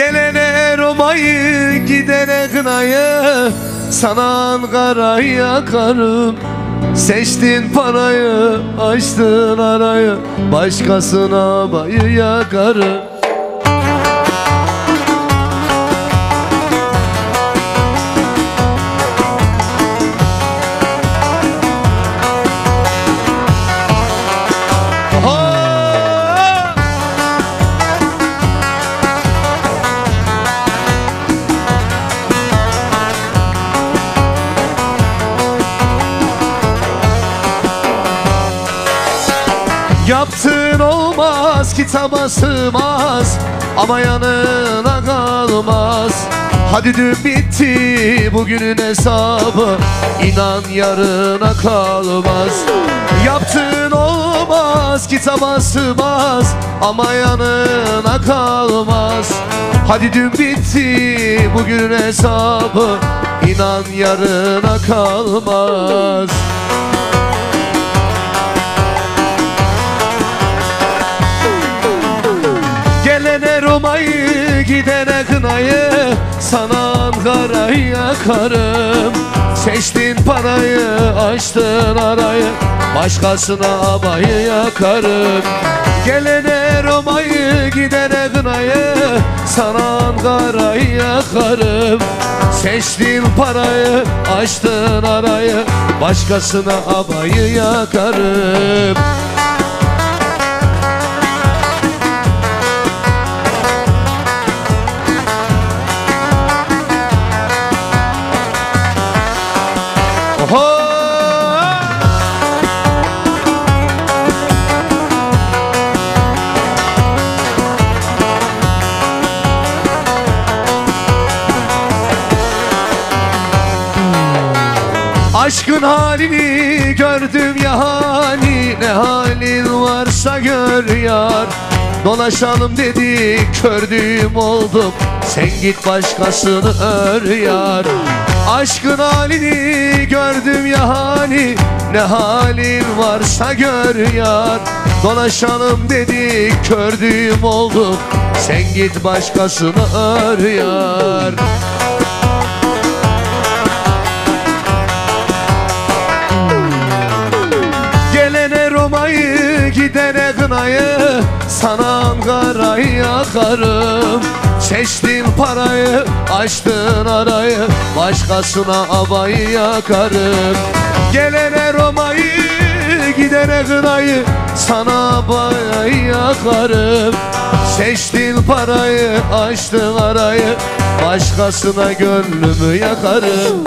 Gelene Roma'yı gidene kınayı Sana Ankara'yı yakarım. Seçtin parayı açtın arayı Başkasına bayı yakarım Yaptığın olmaz kitaba sığmaz Ama yanına kalmaz. Hadi dün bitti bugünün hesabı İnan yarına kalmaz. Yaptığın olmaz kitaba sığmaz Ama yanına kalmaz. Hadi dün bitti bugünün hesabı İnan yarına kalmaz yakarım. Seçtin parayı açtın arayı. Başkasına abayı yakarım. Gelene Roma'yı gidene kınayı. Sana Ankara'yı yakarım. Seçtin parayı açtın arayı. Başkasına abayı yakarım Aşkın halini gördüm ya hani Ne halin varsa gör yar. Dolaşalım dedik kördüğüm oldum Sen git başkasını ör yar. Aşkın halini gördüm ya hani Ne halin varsa gör yar. Dolaşalım dedik kördüğüm oldum Sen git başkasını ör yar kınayı Sana Ankara'yı yakarım. Seçtin parayı açtın arayı Başkasına abayı yakarım. Gelene Roma'yı gidene kınayı Sana abayı yakarım. Seçtin parayı açtın arayı Başkasına gönlümü yakarım